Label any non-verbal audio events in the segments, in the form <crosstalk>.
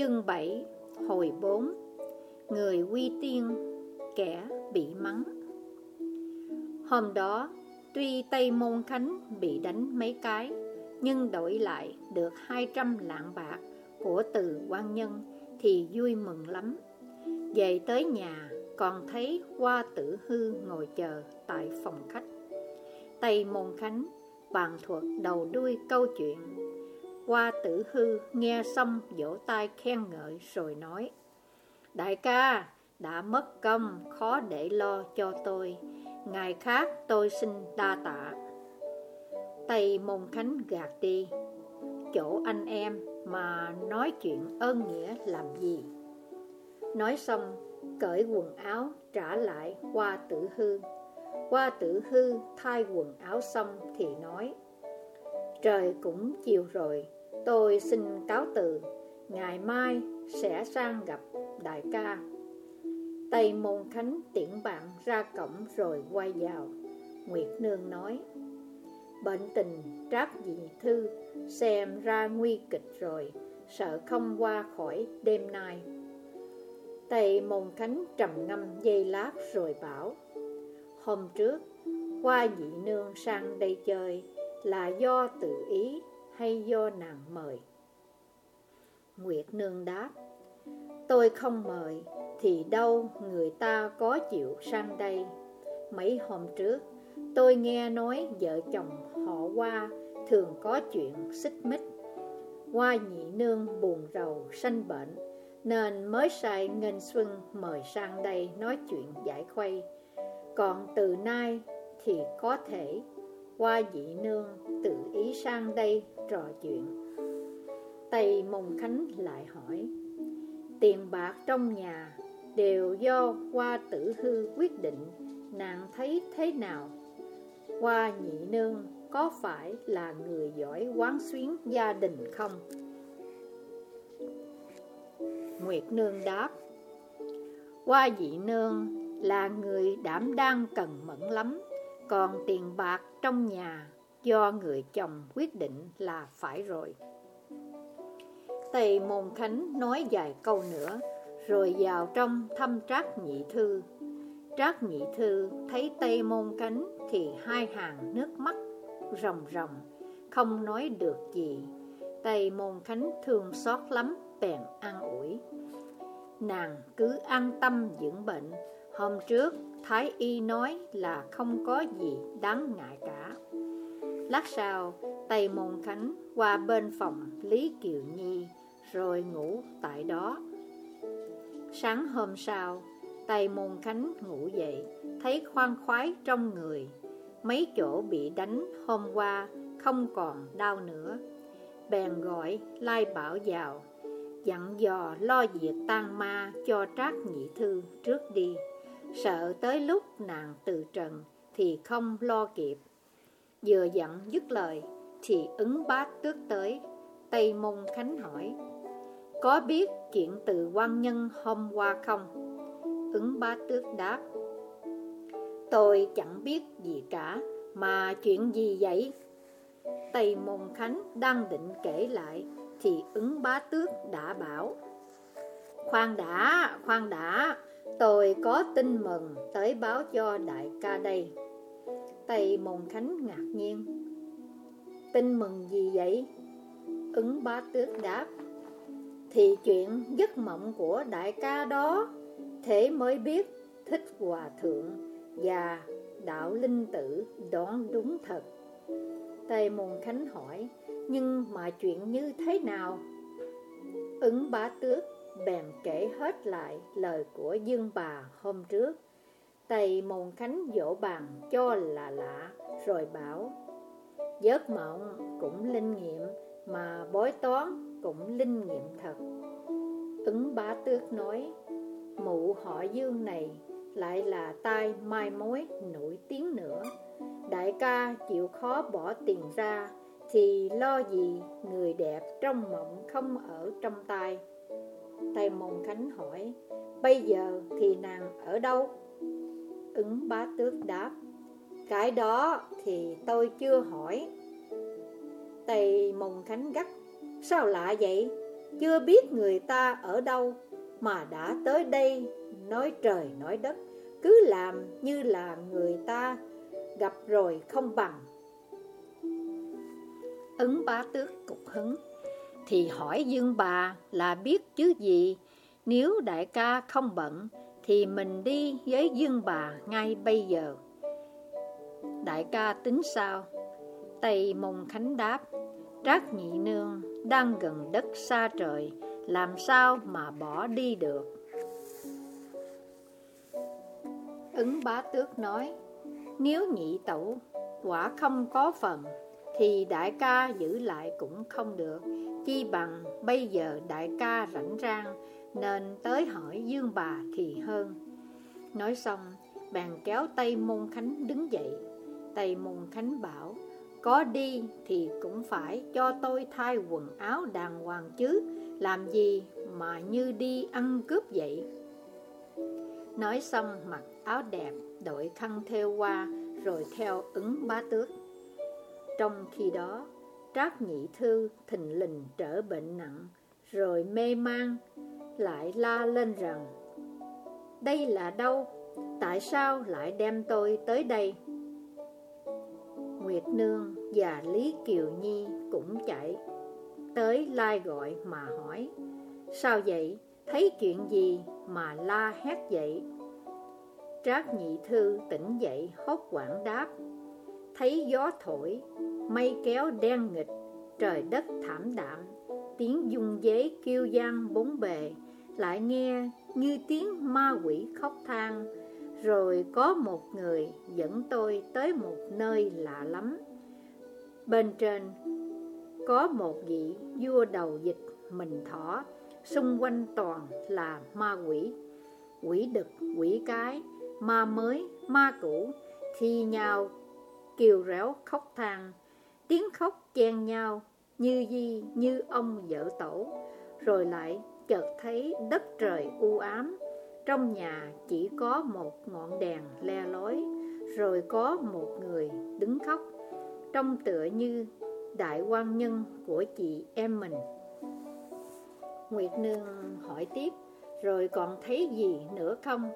Chương 7 Hồi 4 Người quy tiên, Kẻ bị mắng. Hôm đó, Tuy Tây Môn Khánh bị đánh mấy cái, Nhưng đổi lại được 200 lạng bạc Của từ quan nhân Thì vui mừng lắm. Về tới nhà, Còn thấy hoa tử hư ngồi chờ Tại phòng khách. Tây Môn Khánh Bàn thuật đầu đuôi câu chuyện qua tử hư nghe xong vỗ tay khen ngợi rồi nói Đại ca, đã mất công, khó để lo cho tôi. Ngày khác tôi xin đa tạ. Tây Môn Khánh gạt đi Chỗ anh em mà nói chuyện ơn nghĩa làm gì? Nói xong, cởi quần áo trả lại qua tử hư. Qua tử hư thay quần áo xong thì nói Trời cũng chiều rồi Tôi xin cáo từ, Ngày mai sẽ sang gặp đại ca. Tây Môn Khánh tiễn bạn ra cổng rồi quay vào. Nguyệt Nương nói, Bệnh tình trác dị thư, Xem ra nguy kịch rồi, Sợ không qua khỏi đêm nay. Tây Môn Khánh trầm ngâm dây lát rồi bảo, Hôm trước, Qua dị nương sang đây chơi Là do tự ý hay do nàng mời? Nguyệt Nương đáp, tôi không mời, thì đâu người ta có chịu sang đây. Mấy hôm trước, tôi nghe nói vợ chồng họ qua thường có chuyện xích mích. Hoa nhị nương buồn rầu, sanh bệnh, nên mới sai Nghênh Xuân mời sang đây nói chuyện giải khuây. Còn từ nay thì có thể qua dị nương tự ý sang đây trò chuyện. Tây Mông Khánh lại hỏi, Tiền bạc trong nhà đều do qua tử hư quyết định, Nàng thấy thế nào? Qua nhị nương có phải là người giỏi quán xuyến gia đình không? Nguyệt nương đáp Qua dị nương là người đảm đang cần mẫn lắm. Còn tiền bạc trong nhà do người chồng quyết định là phải rồi. Tây Môn Khánh nói vài câu nữa, rồi vào trong thăm Trác Nhị Thư. Trác Nhị Thư thấy Tây Môn Khánh thì hai hàng nước mắt ròng ròng, không nói được gì. Tây Môn Khánh thương xót lắm, bèn an ủi. Nàng cứ an tâm dưỡng bệnh, hôm trước Thái Y nói là không có gì đáng ngại cả. Lát sau, Tây Môn Khánh qua bên phòng Lý Kiều Nhi rồi ngủ tại đó. Sáng hôm sau, Tây Môn Khánh ngủ dậy, thấy khoan khoái trong người. Mấy chỗ bị đánh hôm qua không còn đau nữa. Bèn gọi Lai Bảo vào, dặn dò lo việc tan ma cho Trác Nhị Thư trước đi. Sợ tới lúc nàng từ trần thì không lo kịp Vừa dặn dứt lời Thì ứng bát tước tới Tây Môn Khánh hỏi Có biết chuyện từ quan nhân hôm qua không? Ứng bá tước đáp Tôi chẳng biết gì cả Mà chuyện gì vậy? Tây Môn Khánh đang định kể lại Thì ứng bá tước đã bảo Khoan đã, khoan đã Tôi có tin mừng tới báo cho đại ca đây Tây Môn Khánh ngạc nhiên Tin mừng gì vậy? Ứng ba tước đáp Thì chuyện giấc mộng của đại ca đó, Thế mới biết thích hòa thượng Và đạo linh tử đoán đúng thật Tây Môn Khánh hỏi, Nhưng mà chuyện như thế nào? Ứng bá tước bèn kể hết lại lời của Dương bà hôm trước. Tây Môn Khánh dỗ bàn cho là lạ, Rồi bảo, Giấc mộng cũng linh nghiệm, Mà bói toán cũng linh nghiệm thật. Ứng bá tước nói, Mụ họ dương này Lại là tai mai mối nổi tiếng nữa. Đại ca chịu khó bỏ tiền ra Thì lo gì người đẹp trong mộng không ở trong tay Tề Môn Khánh hỏi, Bây giờ thì nàng ở đâu? Ứng bá tước đáp, Cái đó thì tôi chưa hỏi Tề Môn Khánh gắt, Sao lạ vậy? Chưa biết người ta ở đâu Mà đã tới đây nói trời nói đất, Cứ làm như là người ta gặp rồi không bằng Ứng bá tước cục hứng thì hỏi dương bà là biết chứ gì? Nếu đại ca không bận, Thì mình đi với dương bà ngay bây giờ. Đại ca tính sao? Tây Mông Khánh đáp, Trác nhị nương đang gần đất xa trời, Làm sao mà bỏ đi được? Ứng bá tước nói, Nếu nhị tẩu quả không có phần, Thì đại ca giữ lại cũng không được. Chi bằng bây giờ đại ca rảnh rang, Nên tới hỏi dương bà thì hơn. Nói xong Bàn kéo tay môn khánh đứng dậy. Tay Môn Khánh bảo, Có đi thì cũng phải cho tôi thay quần áo đàng hoàng chứ, Làm gì mà như đi ăn cướp vậy? Nói xong, mặc áo đẹp, Đội khăn theo qua, Rồi theo ứng bá tước. Trong khi đó Trác nhị thư thình lình trở bệnh nặng Rồi mê man Lại la lên rằng Đây là đâu Tại sao lại đem tôi tới đây Nguyệt Nương và Lý Kiều Nhi cũng chạy Tới lai gọi mà hỏi Sao vậy? Thấy chuyện gì mà la hét vậy? Trác nhị thư tỉnh dậy hốt quảng đáp Thấy gió thổi, mây kéo đen nghịch, trời đất thảm đạm. Tiếng dung dế kêu gian bốn bề Lại nghe như tiếng ma quỷ khóc than. Rồi có một người dẫn tôi tới một nơi lạ lắm. Bên trên có một vị vua đầu dịch mình thỏ Xung quanh toàn là ma quỷ. Quỷ đực, quỷ cái, ma mới, ma cũ Thi nhau, kiều réo khóc than. Tiếng khóc chen nhau như di như ông vợ tổ Rồi lại chợt thấy đất trời u ám trong nhà chỉ có một ngọn đèn le lói, rồi có một người đứng khóc, trông tựa như đại quan nhân của chị em mình. Nguyệt Nương hỏi tiếp, rồi còn thấy gì nữa không?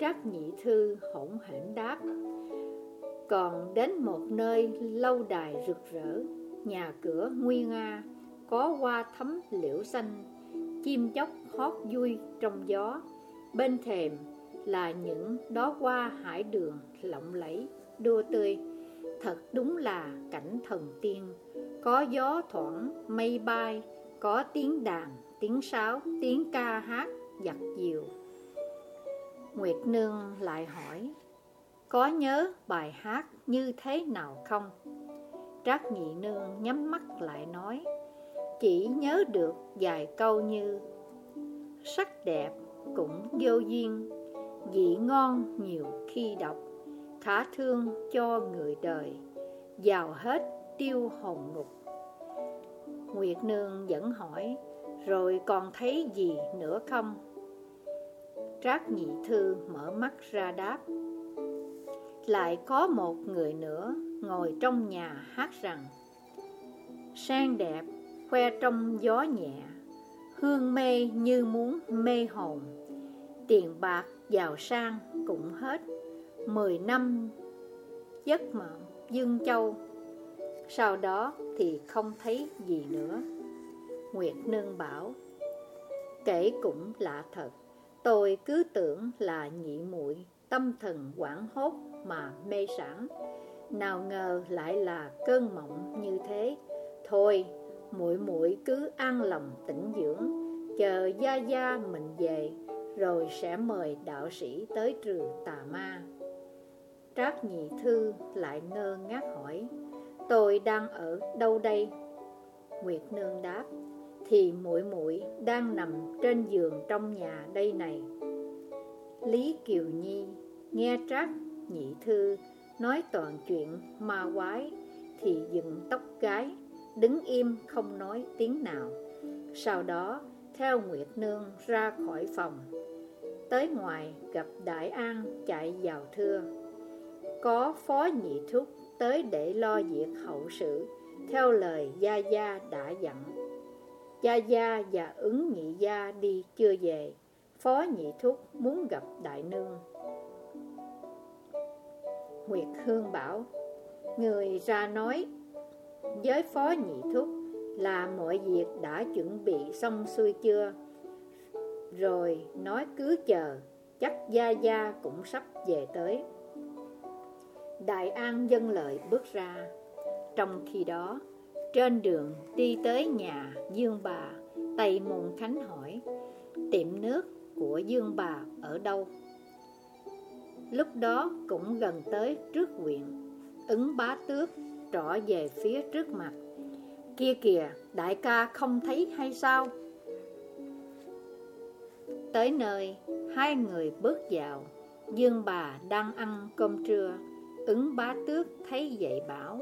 Trác nhị thư hỗn hển đáp, còn đến một nơi lâu đài rực rỡ, nhà cửa nguy nga, có hoa thấm liễu xanh, chim chóc hót vui trong gió, Bên thềm là những đóa hoa hải đường lộng lẫy, đua tươi. Thật đúng là cảnh thần tiên, có gió thoảng, mây bay, có tiếng đàn, tiếng sáo, tiếng ca hát, giặt diều. Nguyệt Nương lại hỏi, có nhớ bài hát như thế nào không? Trác Nhị Nương nhắm mắt lại nói, chỉ nhớ được vài câu như Sắc đẹp cũng vô duyên Vị ngon nhiều khi đọc Khả thương cho người đời Giàu hết tiêu hồn ngục Nguyệt Nương vẫn hỏi Rồi còn thấy gì nữa không? Trác nhị thư mở mắt ra đáp lại có một người nữa ngồi trong nhà hát rằng Sang đẹp, khoe trong gió nhẹ Hương mê như muốn mê hồn Tiền bạc giàu sang cũng hết Mười năm giấc mộng Dương Châu Sau đó thì không thấy gì nữa. Nguyệt Nương bảo Kể cũng lạ thật Tôi cứ tưởng là nhị muội Tâm thần quảng hốt mà mê sản Nào ngờ lại là cơn mộng như thế. Thôi, muội muội cứ an lòng tĩnh dưỡng, chờ gia gia mình về, rồi sẽ mời đạo sĩ tới trừ tà ma. Trác nhị thư lại ngơ ngác hỏi, tôi đang ở đâu đây? Nguyệt nương đáp, thì muội muội đang nằm trên giường trong nhà đây này. Lý kiều nhi nghe trác nhị thư nói toàn chuyện ma quái thì dựng tóc gái đứng im không nói tiếng nào. Sau đó, theo Nguyệt Nương ra khỏi phòng. Tới ngoài gặp Đại An chạy vào thưa. Có phó nhị thúc tới để lo việc hậu sự, theo lời Gia Gia đã dặn. Gia Gia và ứng nhị gia đi chưa về Phó nhị thúc muốn gặp đại nương Nguyệt Hương bảo, Người ra nói Với phó nhị thúc Là mọi việc đã chuẩn bị xong xuôi chưa? Rồi nói cứ chờ, Chắc Gia Gia cũng sắp về tới. Đại An dân lợi bước ra. Trong khi đó, Trên đường đi tới nhà Dương bà, Tây Môn Khánh hỏi, Tiệm nước của Dương bà ở đâu? Lúc đó cũng gần tới trước quyện. Ứng bá tước trỏ về phía trước mặt. Kia kìa, đại ca không thấy hay sao? Tới nơi, hai người bước vào. Dương bà đang ăn cơm trưa. Ứng bá tước thấy vậy bảo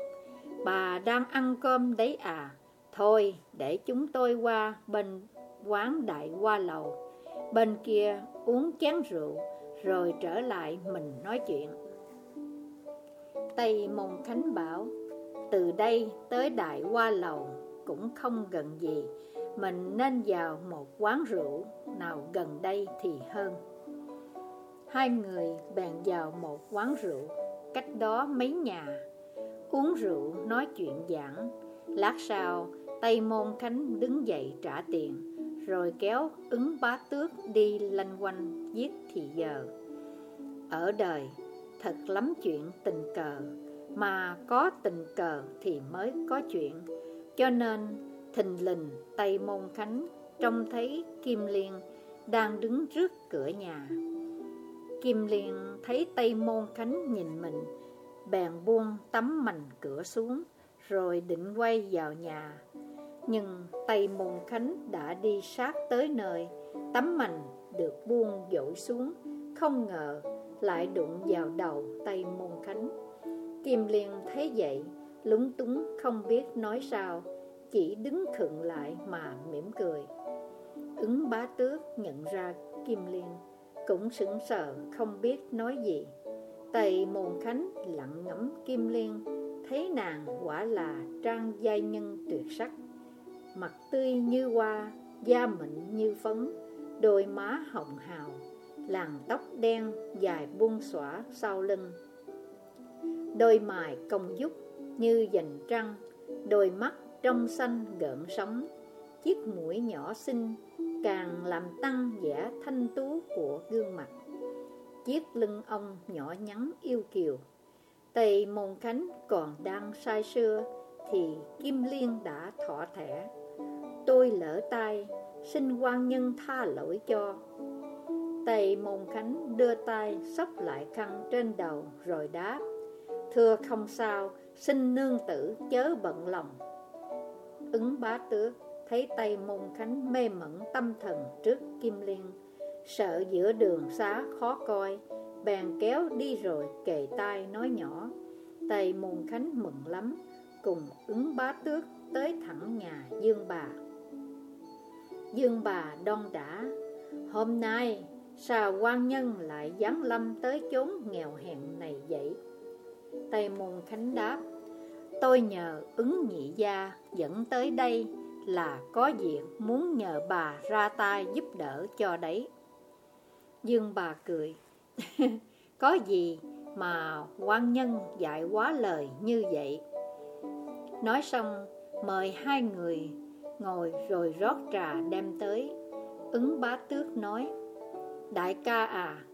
Bà đang ăn cơm đấy à? Thôi để chúng tôi qua bên quán đại qua lầu. Bên kia uống chén rượu. Rồi trở lại mình nói chuyện. Tây Môn Khánh bảo, Từ đây tới đại qua lầu cũng không gần gì, Mình nên vào một quán rượu nào gần đây thì hơn. Hai người bèn vào một quán rượu cách đó mấy nhà, Uống rượu nói chuyện giảng. Lát sau, Tây Môn Khánh đứng dậy trả tiền, Rồi kéo ứng bá tước đi lanh quanh giết thì giờ. Ở đời, thật lắm chuyện tình cờ, Mà có tình cờ thì mới có chuyện. Cho nên, thình lình Tây Môn Khánh trông thấy Kim Liên đang đứng trước cửa nhà. Kim Liên thấy Tây Môn Khánh nhìn mình, Bèn buông tấm mành cửa xuống, Rồi định quay vào nhà. Nhưng Tây Môn Khánh đã đi sát tới nơi, Tấm mành được buông dội xuống Không ngờ lại đụng vào đầu tay Môn Khánh Kim Liên thấy vậy Lúng túng không biết nói sao Chỉ đứng khựng lại mà mỉm cười Ứng bá tước nhận ra Kim Liên cũng sững sờ không biết nói gì. Tây Môn Khánh lặng ngắm Kim Liên, thấy nàng quả là trang giai nhân tuyệt sắc. Mặt tươi như hoa, da mịn như phấn, đôi má hồng hào, làn tóc đen dài buông xõa sau lưng. Đôi mày cong dúc như dành trăng, đôi mắt trong xanh gợn sóng, chiếc mũi nhỏ xinh càng làm tăng vẻ thanh tú của gương mặt. Chiếc lưng ông nhỏ nhắn yêu kiều. Tây Môn Khánh còn đang say sưa thì Kim Liên đã thọ thẻ. Tôi lỡ tay, xin quan nhân tha lỗi cho. Tây Môn Khánh đưa tay sóc lại khăn trên đầu rồi đáp. Thưa không sao, xin nương tử chớ bận lòng. Ứng bá tước thấy Tây môn khánh mê mẩn tâm thần trước Kim Liên, sợ giữa đường xá khó coi, bèn kéo đi rồi kề tai nói nhỏ. Tây môn khánh mừng lắm, cùng ứng bá tước tới thẳng nhà Dương bà. Dương bà đon đã, hôm nay sao quan nhân lại giáng lâm tới chốn nghèo hèn này vậy? Tây môn khánh đáp, tôi nhờ ứng nhị gia dẫn tới đây là có việc muốn nhờ bà ra tay giúp đỡ cho đấy. Dương bà cười. <laughs> có gì mà quan nhân dạy quá lời như vậy? Nói xong, mời hai người ngồi rồi rót trà đem tới. Ứng bá tước nói, Đại ca à,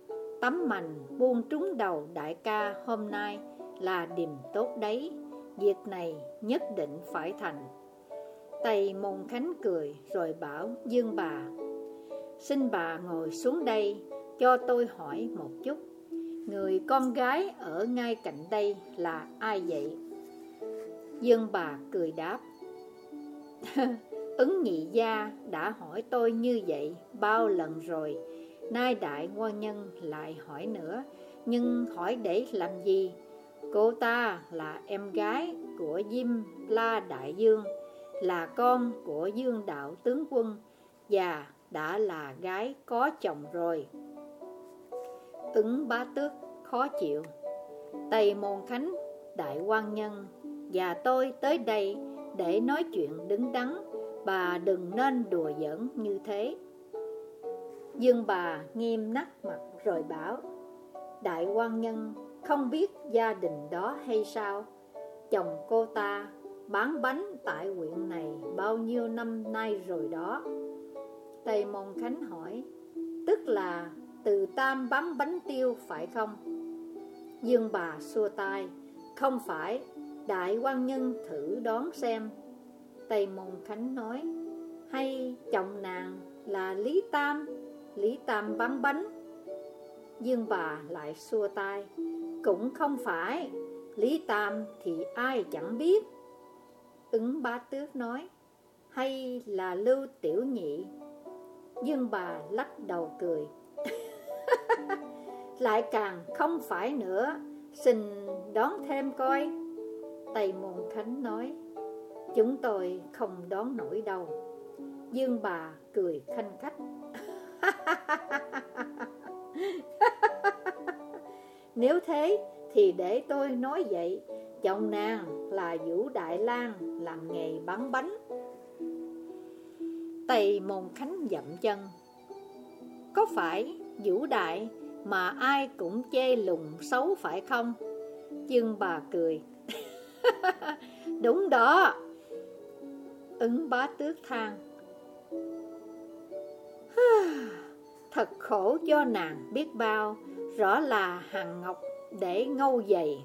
tấm mành buông trúng đầu đại ca hôm nay là điềm tốt đấy. Việc này nhất định phải thành. Tây Môn Khánh cười rồi bảo Dương bà Xin bà ngồi xuống đây cho tôi hỏi một chút Người con gái ở ngay cạnh đây là ai vậy? Dương bà cười đáp <laughs> Ứng nhị gia đã hỏi tôi như vậy bao lần rồi Nay đại quan nhân lại hỏi nữa Nhưng hỏi để làm gì? Cô ta là em gái của Diêm La Đại Dương là con của Dương Đạo Tướng Quân và đã là gái có chồng rồi. Ứng bá tước khó chịu. Tây Môn Khánh, Đại quan Nhân và tôi tới đây để nói chuyện đứng đắn Bà đừng nên đùa giỡn như thế. Dương bà nghiêm nắc mặt rồi bảo, Đại quan nhân, không biết gia đình đó hay sao? Chồng cô ta bán bánh tại huyện này bao nhiêu năm nay rồi đó? Tây Môn Khánh hỏi, Tức là từ Tam bán bánh tiêu phải không? Dương bà xua tay, Không phải, Đại quan nhân thử đoán xem. Tây Môn Khánh nói, Hay chồng nàng là Lý Tam Lý Tam bán bánh. Dương bà lại xua tay, Cũng không phải, Lý Tam thì ai chẳng biết. Ứng bá tước nói, Hay là Lưu Tiểu Nhị? Dương bà lắc đầu cười. <laughs> Lại càng không phải nữa, Xin đón thêm coi. Tây Môn Khánh nói Chúng tôi không đón nổi đâu. Dương bà cười khanh khách. <laughs> Nếu thế thì để tôi nói vậy, Chồng nàng là Vũ Đại Lang làm nghề bán bánh. Tây Môn Khánh dậm chân. Có phải Vũ Đại mà ai cũng chê lùng xấu phải không? Dương bà cười. <laughs> Đúng đó. Ứng bá tước than <sighs> Thật khổ cho nàng biết bao, Rõ là hàng ngọc để ngâu dày.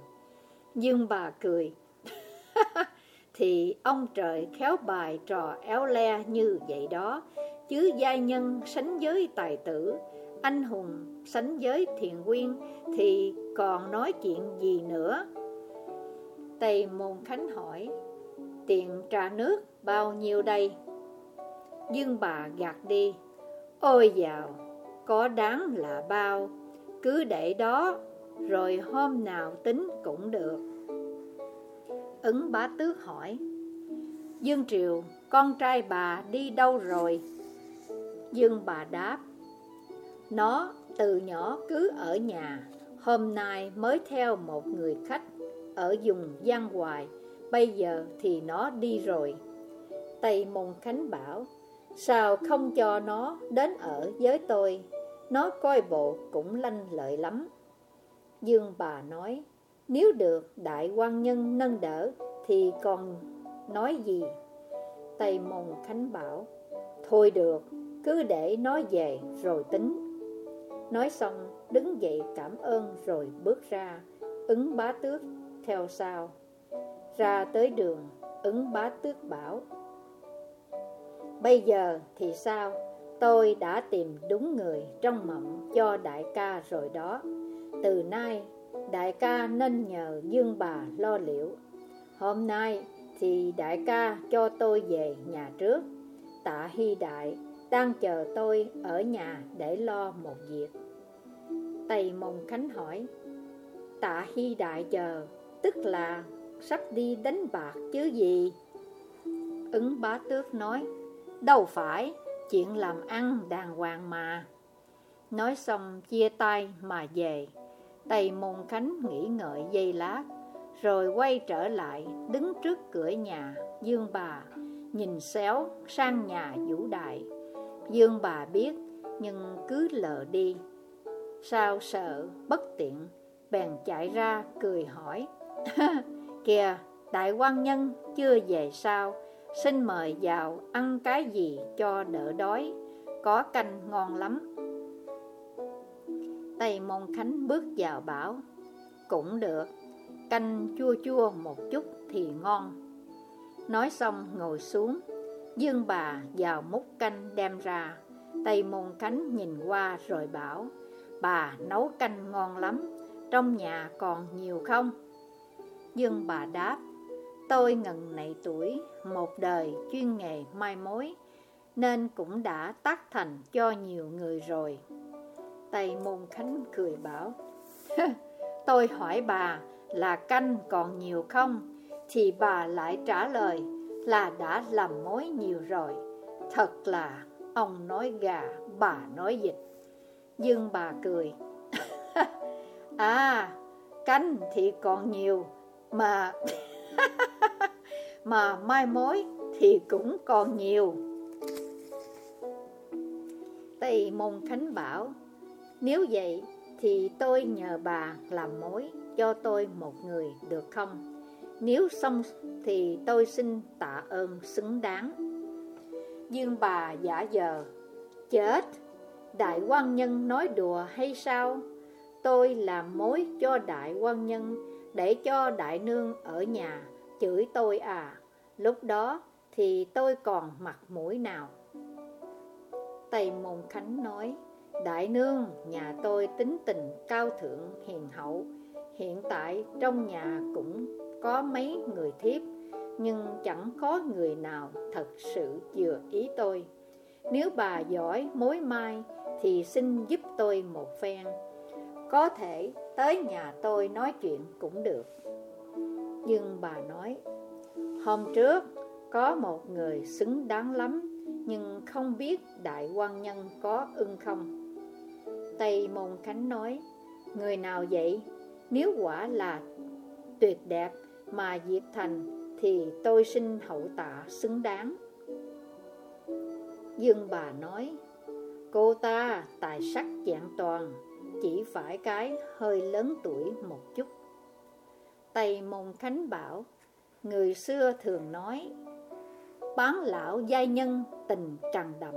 Dương bà cười, <laughs> Thì ông trời khéo bài trò éo le như vậy đó. Chứ giai nhân sánh giới tài tử, Anh hùng sánh giới thiền quyên, Thì còn nói chuyện gì nữa? Tây Môn Khánh hỏi Tiền trà nước bao nhiêu đây? Dương bà gạt đi. Ôi dào, có đáng là bao. Cứ để đó Rồi hôm nào tính cũng được. Ứng bá tước hỏi. Dương Triều, con trai bà đi đâu rồi? Dương bà đáp. Nó từ nhỏ cứ ở nhà Hôm nay mới theo một người khách Ở vùng Giang Hoài. Bây giờ thì nó đi rồi. Tây Môn Khánh bảo, Sao không cho nó đến ở với tôi? Nó coi bộ cũng lanh lợi lắm. Dương bà nói, Nếu được đại quan nhân nâng đỡ Thì còn nói gì? Tây Môn Khánh bảo, Thôi được, Cứ để nó về rồi tính. Nói xong, đứng dậy cảm ơn rồi bước ra, Ứng bá tước theo sau. Ra tới đường, Ứng bá tước bảo. Bây giờ thì sao? Tôi đã tìm đúng người trong mộng cho đại ca rồi đó. Từ nay, đại ca nên nhờ dương bà lo liệu. Hôm nay thì đại ca cho tôi về nhà trước. Tạ Hy Đại đang chờ tôi ở nhà để lo một việc. Tây Mông Khánh hỏi, Tạ Hy Đại chờ, Tức là sắp đi đánh bạc chứ gì? Ứng bá tước nói, Đâu phải, Chuyện làm ăn đàng hoàng mà. Nói xong chia tay mà về. Tây Môn Khánh nghĩ ngợi dây lát, Rồi quay trở lại Đứng trước cửa nhà Dương bà, Nhìn xéo sang nhà vũ đại. Dương bà biết, Nhưng cứ lờ đi. Sao sợ, bất tiện, Bèn chạy ra cười hỏi <laughs> Kìa, đại quan nhân chưa về sao Xin mời vào ăn cái gì cho đỡ đói, Có canh ngon lắm. Tây Môn Khánh bước vào bảo, Cũng được, Canh chua chua một chút thì ngon. Nói xong ngồi xuống, Dương bà vào múc canh đem ra. Tây Môn Khánh nhìn qua rồi bảo, Bà nấu canh ngon lắm, Trong nhà còn nhiều không? Dương bà đáp, Tôi ngần này tuổi, Một đời chuyên nghề mai mối, Nên cũng đã tác thành cho nhiều người rồi. Tây Môn Khánh cười bảo Tôi hỏi bà là canh còn nhiều không? Thì bà lại trả lời là đã làm mối nhiều rồi. Thật là ông nói gà, bà nói vịt. Dương bà cười <laughs> À canh thì còn nhiều mà <laughs> mà mai mối thì cũng còn nhiều. Tây Môn Khánh bảo, Nếu vậy thì tôi nhờ bà làm mối cho tôi một người được không? Nếu xong thì tôi xin tạ ơn xứng đáng. Dương bà giả giờ Chết! Đại quan nhân nói đùa hay sao? Tôi làm mối cho đại quan nhân để cho đại nương ở nhà Chửi tôi à. Lúc đó thì tôi còn mặt mũi nào? Tây Môn Khánh nói, Đại nương, nhà tôi tính tình cao thượng, hiền hậu. Hiện tại trong nhà cũng có mấy người thiếp, Nhưng chẳng có người nào thật sự vừa ý tôi. Nếu bà giỏi mối mai Thì xin giúp tôi một phen. Có thể tới nhà tôi nói chuyện cũng được. Nhưng bà nói, Hôm trước có một người xứng đáng lắm, Nhưng không biết đại quan nhân có ưng không? Tây Môn Khánh nói, Người nào vậy? Nếu quả là tuyệt đẹp mà diệt thành Thì tôi xin hậu tạ xứng đáng. Dương bà nói, Cô ta tài sắc dạng toàn chỉ phải cái hơi lớn tuổi một chút. Tây Môn Khánh bảo, Người xưa thường nói, Bán lão giai nhân tình tràn đậm.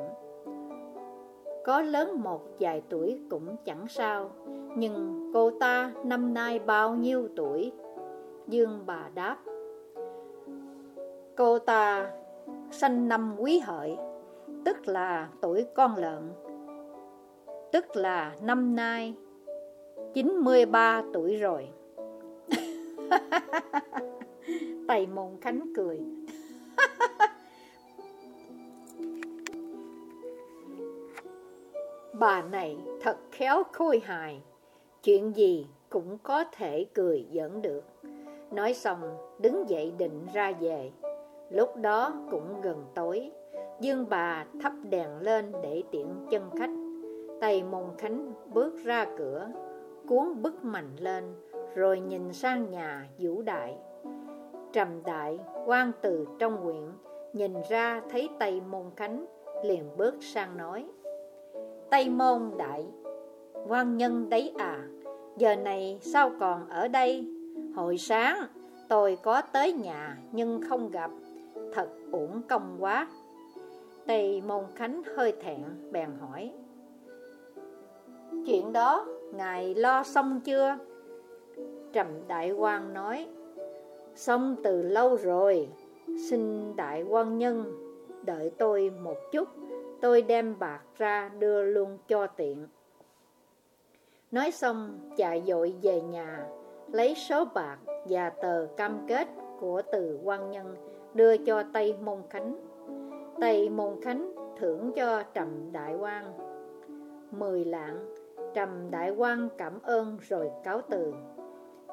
Có lớn một vài tuổi cũng chẳng sao, Nhưng cô ta năm nay bao nhiêu tuổi? Dương bà đáp, Cô ta sanh năm quý hợi, Tức là tuổi con lợn. Tức là năm nay 93 tuổi rồi. <laughs> Tây mồm Khánh cười. <laughs> Bà này thật khéo khôi hài. Chuyện gì cũng có thể cười giỡn được. Nói xong, đứng dậy định ra về. Lúc đó cũng gần tối. Dương bà thắp đèn lên để tiện chân khách. Tây Môn Khánh bước ra cửa, Cuốn bức mạnh lên, Rồi nhìn sang nhà vũ đại. Trầm đại, quan từ trong quyện Nhìn ra thấy Tây Môn Khánh Liền bước sang nói Tây Môn Đại, quan nhân đấy à Giờ này sao còn ở đây? Hồi sáng tôi có tới nhà Nhưng không gặp, Thật uổng công quá. Tây Môn Khánh hơi thẹn, Bèn hỏi Chuyện đó, Ngài lo xong chưa? Trầm Đại quan nói, Xong từ lâu rồi, Xin đại quan nhân, Đợi tôi một chút, Tôi đem bạc ra đưa luôn cho tiện. Nói xong, chạy dội về nhà, Lấy số bạc và tờ cam kết của từ quan nhân Đưa cho Tây Môn Khánh. Tây Môn Khánh thưởng cho Trầm Đại quang Mười lạng Trầm Đại quan cảm ơn rồi cáo từ.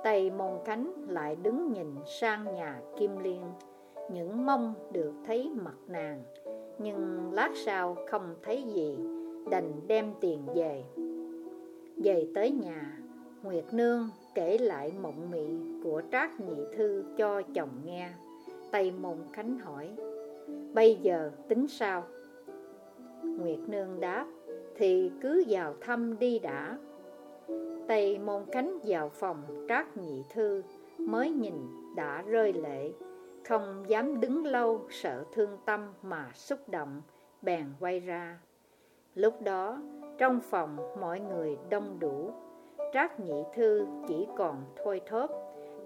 Tây Môn Khánh lại đứng nhìn sang nhà Kim Liên. Những mong được thấy mặt nàng, Nhưng lát sau không thấy gì, Đành đem tiền về. Về tới nhà, Nguyệt Nương kể lại mộng mị của Trác Nhị Thư cho chồng nghe. Tây Môn Khánh hỏi, Bây giờ tính sao? Nguyệt Nương đáp thì cứ vào thăm đi đã. Tây môn cánh vào phòng trác nhị thư, Mới nhìn đã rơi lệ. Không dám đứng lâu, sợ thương tâm mà xúc động, Bèn quay ra. Lúc đó, trong phòng mọi người đông đủ. Trác nhị thư chỉ còn thôi thóp,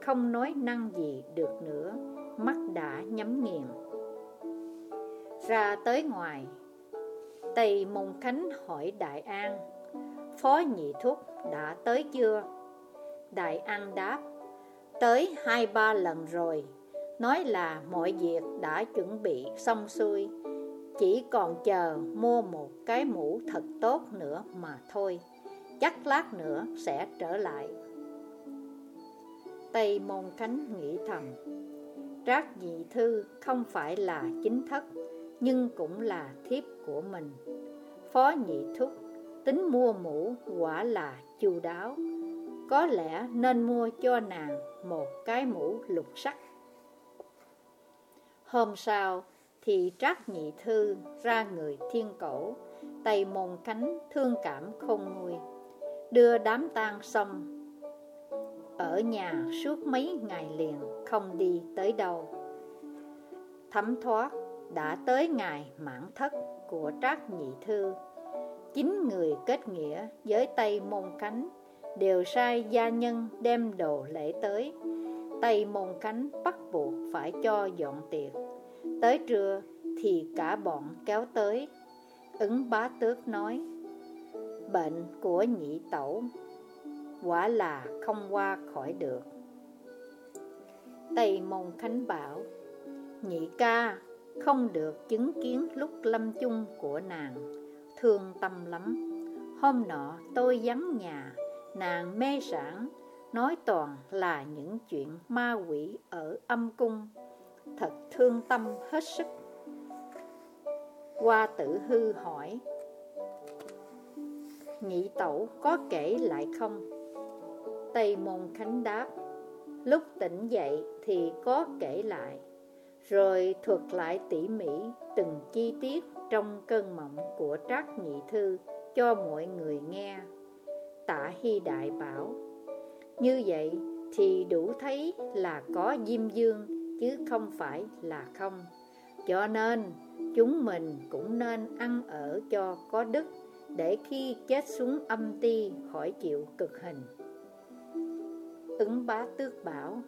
Không nói năng gì được nữa, Mắt đã nhắm nghiền. Ra tới ngoài Tây Môn Khánh hỏi Đại An Phó nhị thúc đã tới chưa? Đại An đáp, tới hai ba lần rồi, nói là mọi việc đã chuẩn bị xong xuôi, chỉ còn chờ mua một cái mũ thật tốt nữa mà thôi, chắc lát nữa sẽ trở lại. Tây Môn Khánh nghĩ thầm, Trác Nhị Thư không phải là chính thất, nhưng cũng là thiếp của mình. Phó Nhị Thúc tính mua mũ quả là chu đáo. Có lẽ nên mua cho nàng một cái mũ lục sắc. Hôm sau, Thì trác nhị thư ra người thiên cổ Tay môn cánh thương cảm không nguôi. Đưa đám tang xong Ở nhà suốt mấy ngày liền Không đi tới đâu. Thấm thoát đã tới ngày mãn thất của Trác Nhị Thư. Chín người kết nghĩa với Tây Môn Cánh đều sai gia nhân đem đồ lễ tới. Tây Môn Cánh bắt buộc phải cho dọn tiệc. Tới trưa thì cả bọn kéo tới. Ứng bá tước nói, bệnh của nhị tẩu quả là không qua khỏi được. Tây Môn Khánh bảo, nhị ca không được chứng kiến lúc lâm chung của nàng, thương tâm lắm. Hôm nọ tôi vắng nhà, nàng mê sản, nói toàn là những chuyện ma quỷ ở âm cung, thật thương tâm hết sức. Qua tử hư hỏi, Nhị tẩu có kể lại không? Tây môn khánh đáp, lúc tỉnh dậy thì có kể lại rồi thuật lại tỉ mỉ từng chi tiết trong cơn mộng của Trác Nhị Thư cho mọi người nghe. Tạ Hy Đại bảo, như vậy thì đủ thấy là có diêm dương chứ không phải là không. Cho nên chúng mình cũng nên ăn ở cho có đức để khi chết xuống âm ti khỏi chịu cực hình. Ứng bá tước bảo,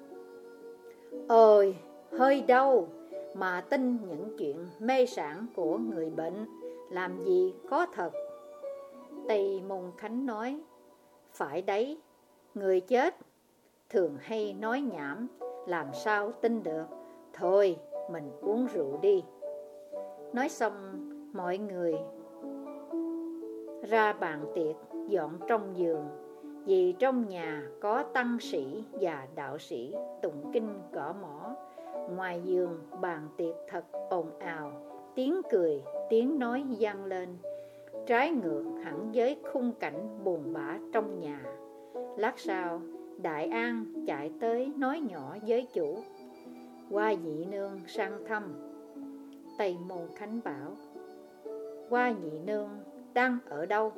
Ôi, hơi đâu mà tin những chuyện mê sản của người bệnh, làm gì có thật? Tây môn khánh nói, phải đấy, người chết thường hay nói nhảm, làm sao tin được? Thôi, mình uống rượu đi. Nói xong, mọi người ra bàn tiệc dọn trong giường vì trong nhà có tăng sĩ và đạo sĩ tụng kinh cỏ mỏ Ngoài giường bàn tiệc thật ồn ào Tiếng cười, tiếng nói vang lên. Trái ngược hẳn với khung cảnh buồn bã trong nhà. Lát sau, Đại An chạy tới nói nhỏ với chủ Qua nhị nương sang thăm. Tây Môn Khánh bảo Qua nhị nương đang ở đâu?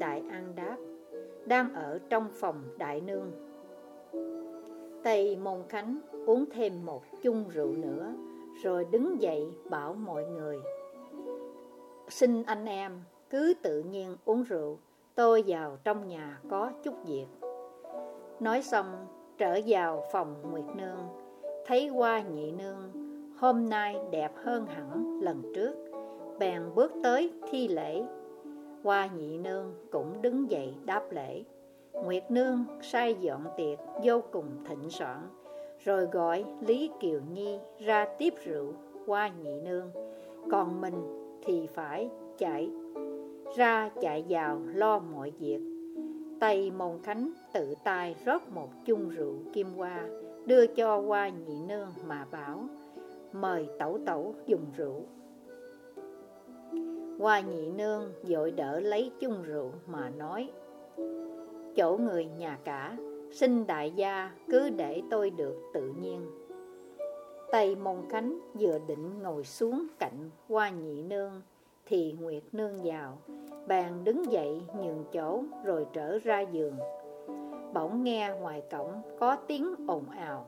Đại An đáp đang ở trong phòng đại nương Tây Môn Khánh uống thêm một chung rượu nữa, rồi đứng dậy bảo mọi người. Xin anh em cứ tự nhiên uống rượu, tôi vào trong nhà có chút việc. Nói xong, trở vào phòng Nguyệt Nương, thấy qua nhị nương, hôm nay đẹp hơn hẳn lần trước, bèn bước tới thi lễ. Hoa nhị nương cũng đứng dậy đáp lễ. Nguyệt Nương sai dọn tiệc vô cùng thịnh soạn, rồi gọi Lý Kiều Nhi ra tiếp rượu Hoa nhị nương. Còn mình thì phải chạy ra chạy vào lo mọi việc. Tây Môn Khánh tự tay rót một chung rượu kim hoa, đưa cho Hoa nhị nương mà bảo, mời tẩu tẩu dùng rượu. Hoa nhị nương dội đỡ lấy chung rượu mà nói, chỗ người nhà cả, xin đại gia cứ để tôi được tự nhiên. Tây môn khánh vừa định ngồi xuống cạnh qua nhị nương, thì Nguyệt nương vào, bàn đứng dậy nhường chỗ rồi trở ra giường. Bỗng nghe ngoài cổng có tiếng ồn ào.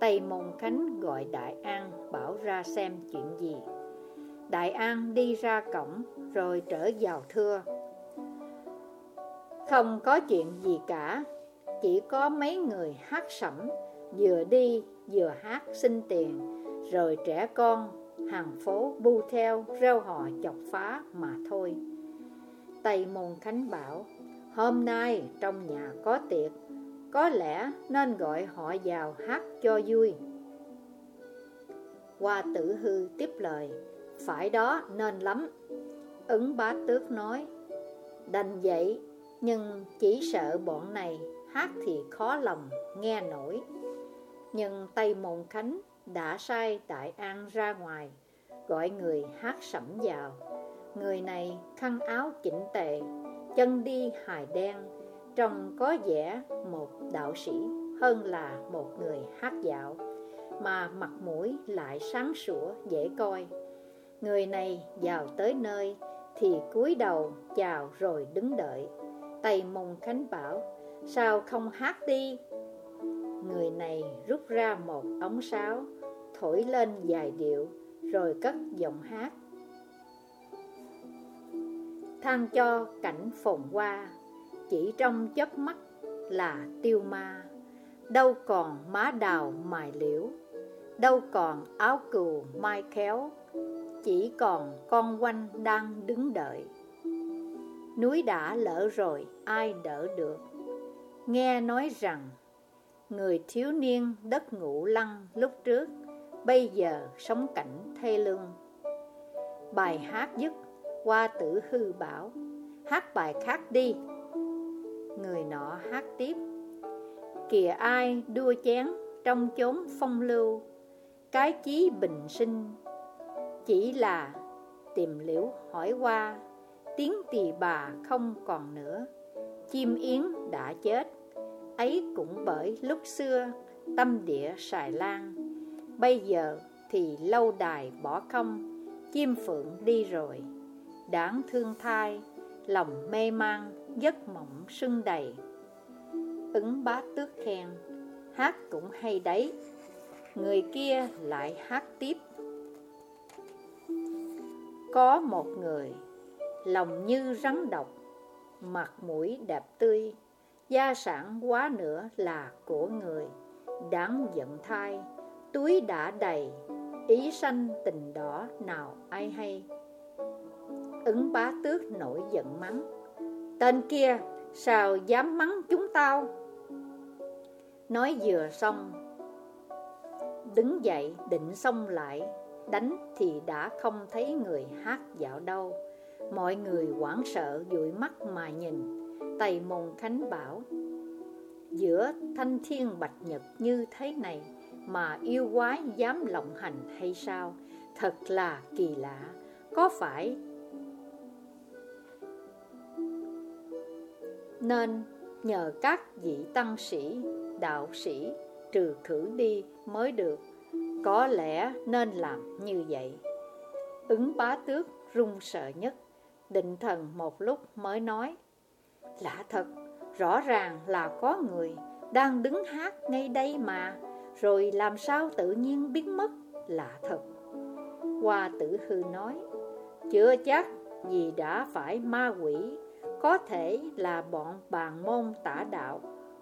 Tây môn khánh gọi Đại An bảo ra xem chuyện gì. Đại An đi ra cổng rồi trở vào thưa. Không có chuyện gì cả, chỉ có mấy người hát sẩm, vừa đi vừa hát xin tiền, rồi trẻ con, hàng phố bu theo, reo hò chọc phá mà thôi. Tây Môn Khánh bảo, hôm nay trong nhà có tiệc, có lẽ nên gọi họ vào hát cho vui. Hoa tử hư tiếp lời, phải đó nên lắm. Ứng bá tước nói, đành vậy nhưng chỉ sợ bọn này hát thì khó lòng nghe nổi Nhưng Tây Môn Khánh đã sai Đại An ra ngoài Gọi người hát sẩm vào Người này khăn áo chỉnh tề Chân đi hài đen Trông có vẻ một đạo sĩ hơn là một người hát dạo mà mặt mũi lại sáng sủa dễ coi. Người này vào tới nơi thì cúi đầu chào rồi đứng đợi. tay Mông Khánh bảo, sao không hát đi? Người này rút ra một ống sáo, thổi lên vài điệu, rồi cất giọng hát. thang cho cảnh phồn hoa, chỉ trong chớp mắt là tiêu ma. Đâu còn má đào mài liễu, đâu còn áo cừu mai khéo, chỉ còn con quanh đang đứng đợi. Núi đã lỡ rồi, ai đỡ được? Nghe nói rằng, người thiếu niên đất ngủ lăng lúc trước, bây giờ sống cảnh thê lương. Bài hát dứt, qua tử hư bảo, hát bài khác đi. Người nọ hát tiếp, kìa ai đua chén trong chốn phong lưu, cái chí bình sinh, chỉ là tìm liễu hỏi qua, tiếng tỳ bà không còn nữa, chim yến đã chết. Ấy cũng bởi lúc xưa, tâm địa xài lan. Bây giờ thì lâu đài bỏ không, chim phượng đi rồi. Đáng thương thai, lòng mê mang giấc mộng sưng đầy. Ứng bá tước khen, hát cũng hay đấy. Người kia lại hát tiếp có một người lòng như rắn độc, mặt mũi đẹp tươi, gia sản quá nữa là của người, đáng giận thai, túi đã đầy, ý sanh tình đỏ nào ai hay. Ứng bá tước nổi giận mắng, tên kia sao dám mắng chúng tao? Nói vừa xong, đứng dậy định xông lại, đánh thì đã không thấy người hát dạo đâu. Mọi người hoảng sợ dụi mắt mà nhìn. Tây Môn Khánh bảo Giữa thanh thiên bạch nhật như thế này Mà yêu quái dám lộng hành hay sao? Thật là kỳ lạ. Có phải Nên nhờ các vị tăng sĩ, đạo sĩ trừ khử đi mới được có lẽ nên làm như vậy. Ứng bá tước run sợ nhất Định thần một lúc mới nói Lạ thật, rõ ràng là có người đang đứng hát ngay đây mà Rồi làm sao tự nhiên biến mất, lạ thật. Hoa tử hư nói Chưa chắc vì đã phải ma quỷ Có thể là bọn bàn môn tả đạo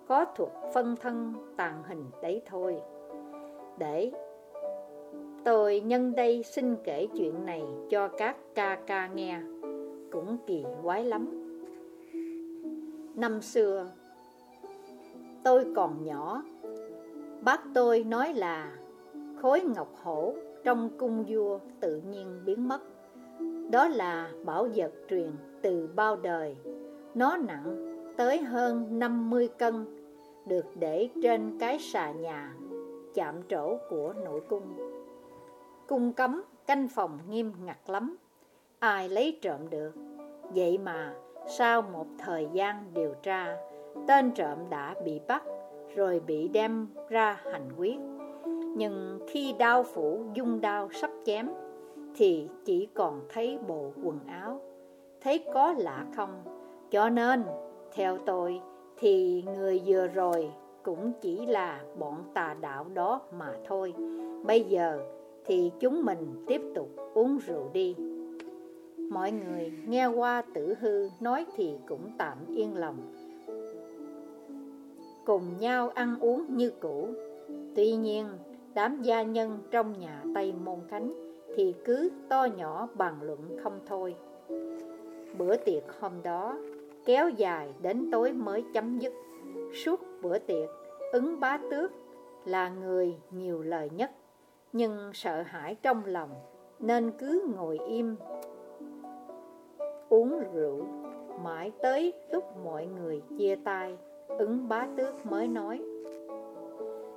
Có thuộc phân thân tàn hình đấy thôi. Để tôi nhân đây xin kể chuyện này cho các ca ca nghe. Cũng kỳ quái lắm. Năm xưa, Tôi còn nhỏ, Bác tôi nói là Khối ngọc hổ trong cung vua tự nhiên biến mất. Đó là bảo vật truyền từ bao đời. Nó nặng tới hơn 50 cân, Được để trên cái xà nhà Chạm trổ của nội cung. Cung cấm canh phòng nghiêm ngặt lắm ai lấy trộm được. Vậy mà, sau một thời gian điều tra, tên trộm đã bị bắt, rồi bị đem ra hành quyết. Nhưng khi đao phủ dung đao sắp chém, thì chỉ còn thấy bộ quần áo. Thấy có lạ không? Cho nên, theo tôi, thì người vừa rồi cũng chỉ là bọn tà đạo đó mà thôi. Bây giờ thì chúng mình tiếp tục uống rượu đi. Mọi người nghe qua tử hư nói thì cũng tạm yên lòng. Cùng nhau ăn uống như cũ. Tuy nhiên, đám gia nhân trong nhà Tây Môn Khánh Thì cứ to nhỏ bàn luận không thôi. Bữa tiệc hôm đó kéo dài đến tối mới chấm dứt. Suốt bữa tiệc, ứng bá tước là người nhiều lời nhất. Nhưng sợ hãi trong lòng, Nên cứ ngồi im, uống rượu. Mãi tới lúc mọi người chia tay, Ứng bá tước mới nói,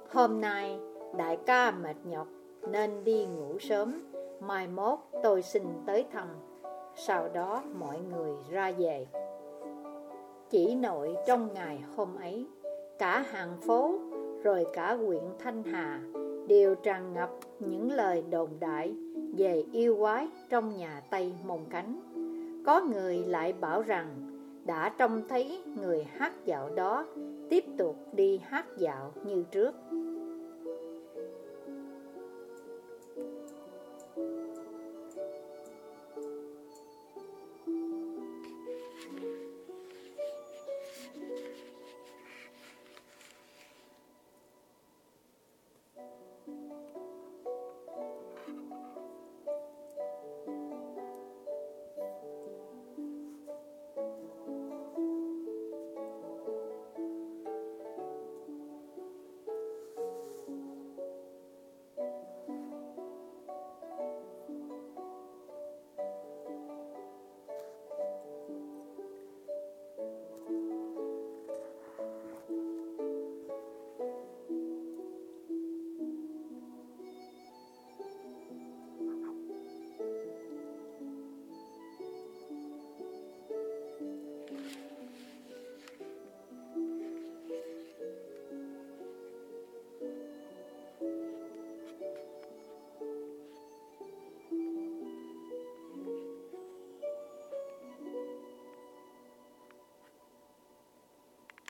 Hôm nay đại ca mệt nhọc, Nên đi ngủ sớm. Mai mốt tôi xin tới thăm. Sau đó mọi người ra về. Chỉ nội trong ngày hôm ấy, Cả hàng phố, Rồi cả huyện Thanh Hà đều tràn ngập những lời đồn đại về yêu quái trong nhà Tây Mông Cánh. Có người lại bảo rằng đã trông thấy người hát dạo đó tiếp tục đi hát dạo như trước.